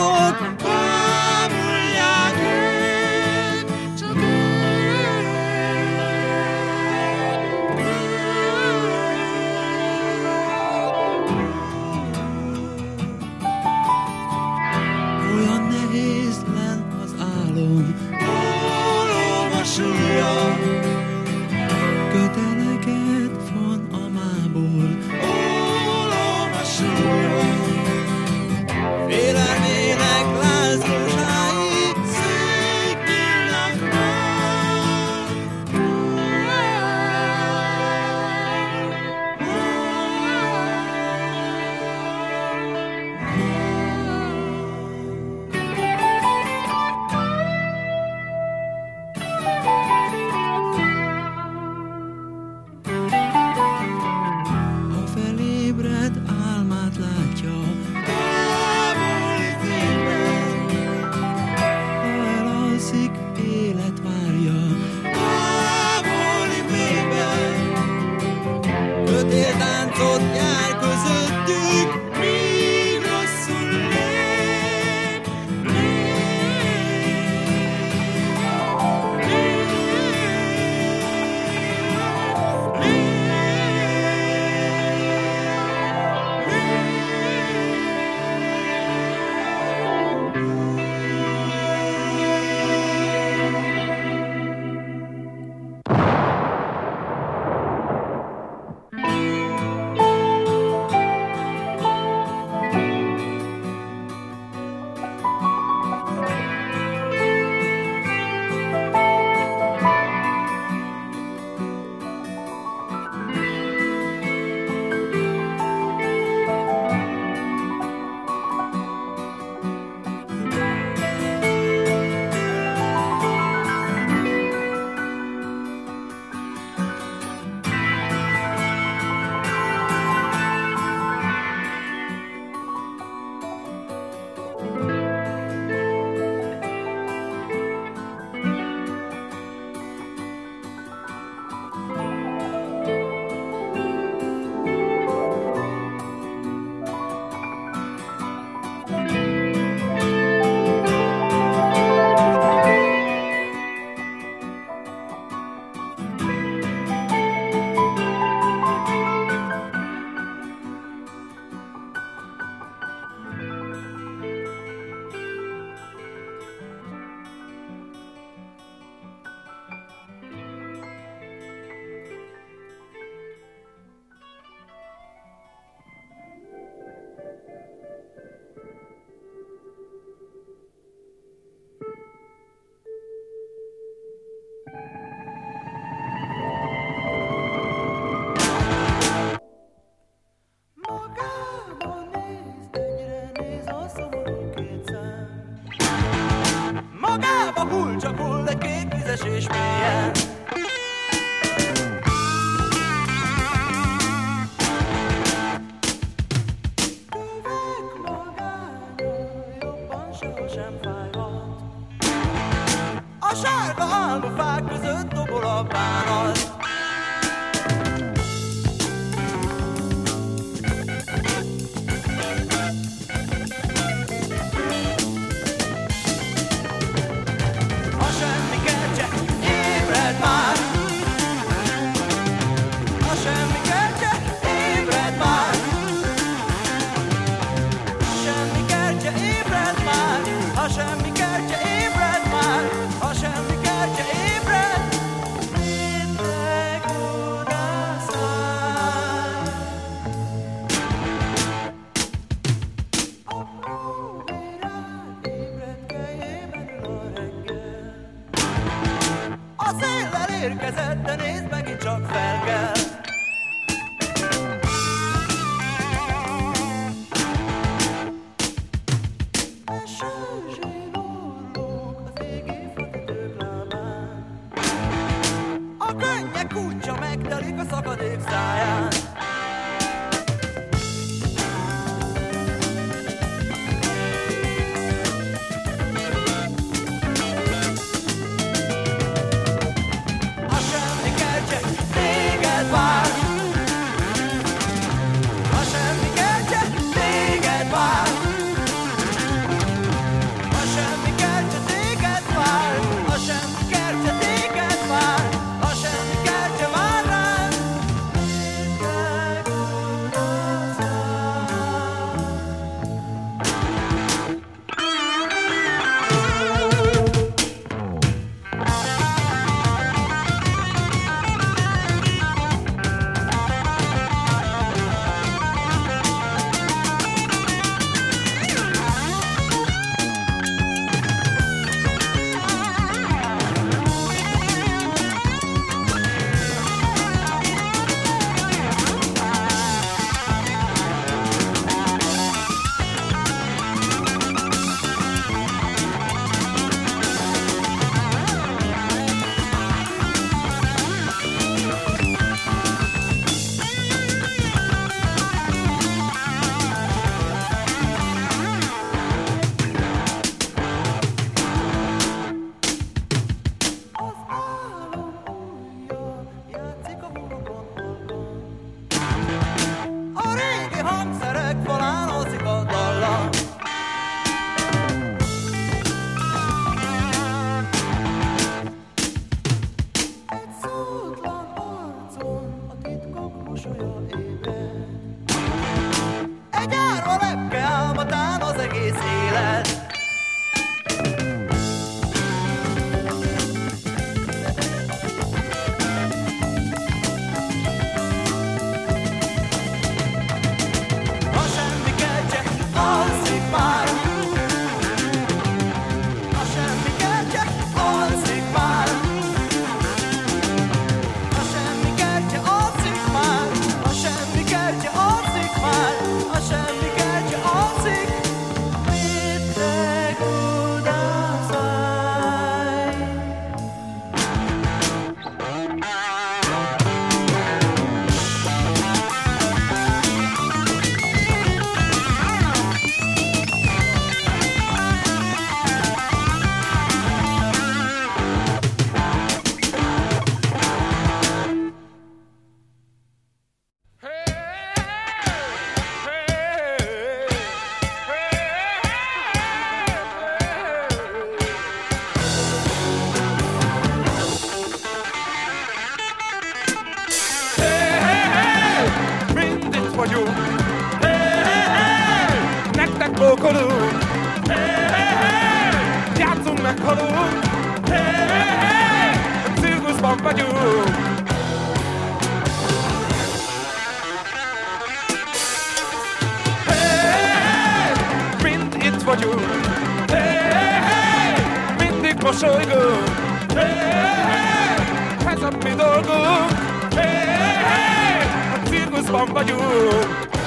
Oh. Az álom A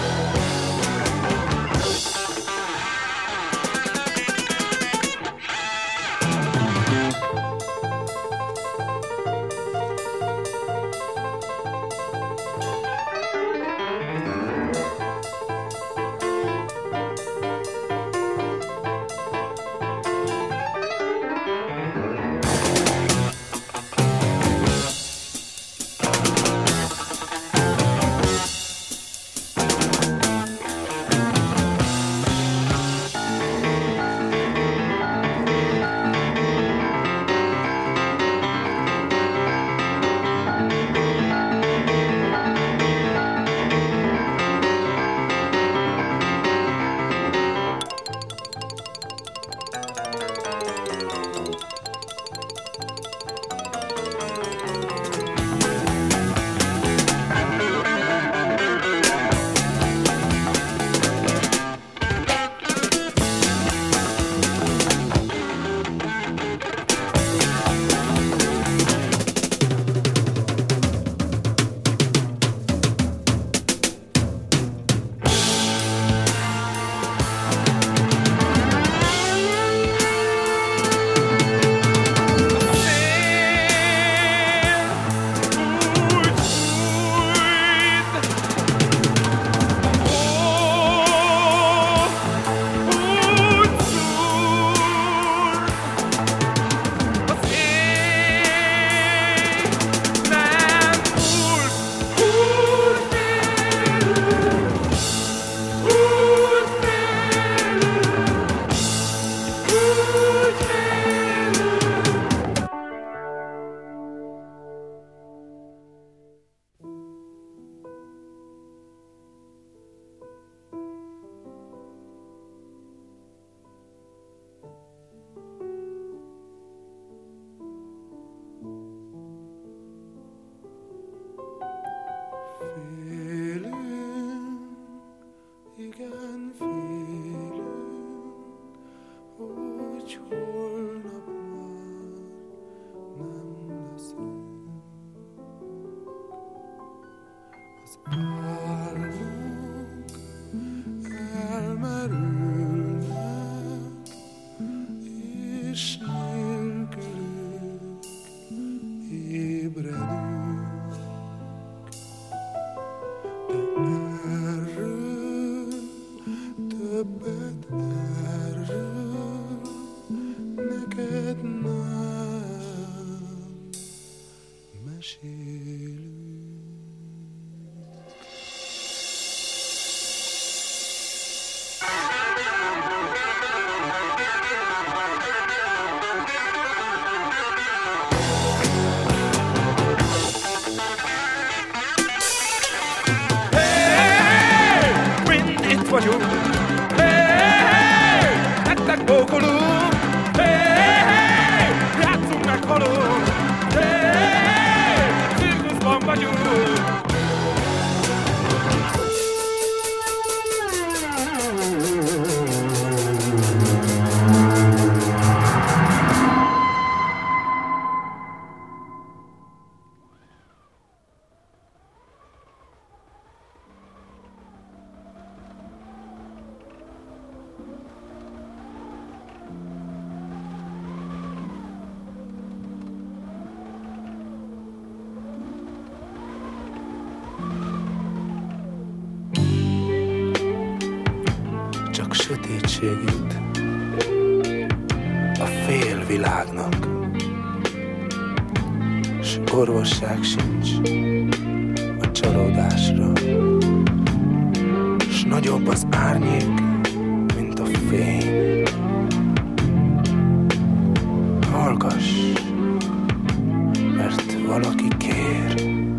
orvosság sincs a csalódásra, s nagyobb az árnyék, mint a fény. Hallgass, mert valaki kér.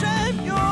shame your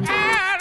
much air.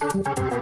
with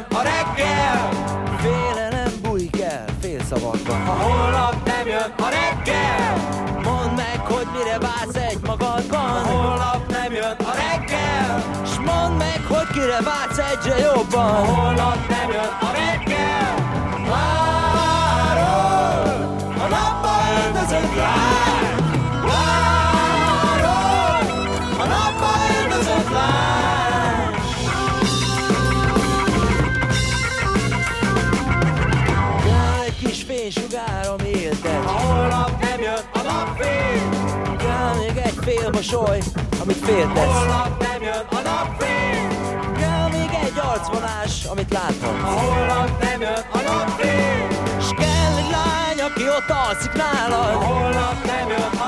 jön a reggel. Félelem bújik el félszavakban Ha holnap nem jön a reggel. Mondd meg, hogy mire vársz egy magadban. Ha holnap nem jön a reggel. S mondd meg, hogy kire vársz egyre jobban. Ha holnap nem jön a reggel. mosoly, amit féltesz. Holnap nem jön a napfény. Kell még egy arcvonás, amit láthatsz. Holnap nem jön a napfény. S kell egy lány, aki ott alszik nálad. Holnap nem jön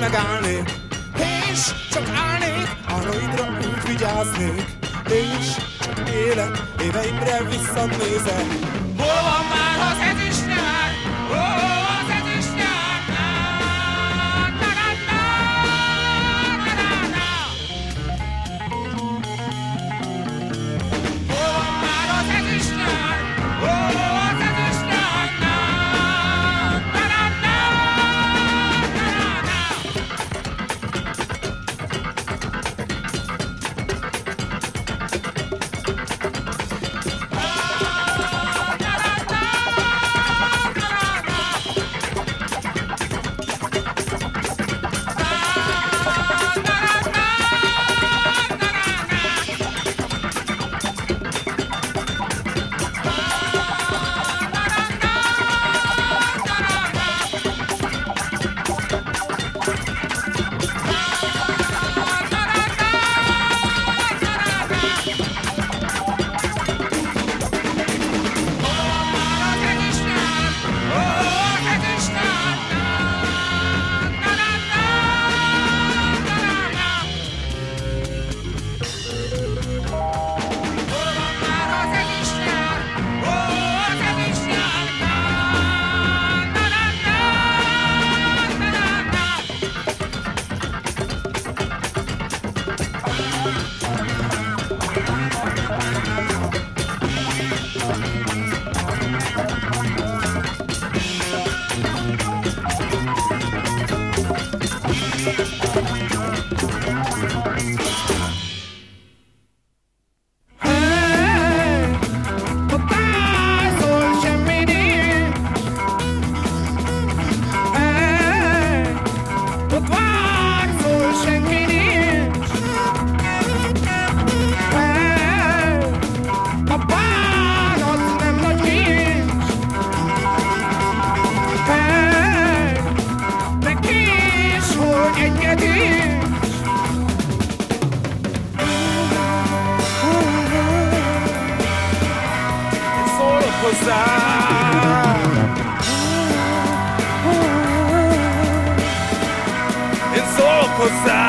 I got. It's all só.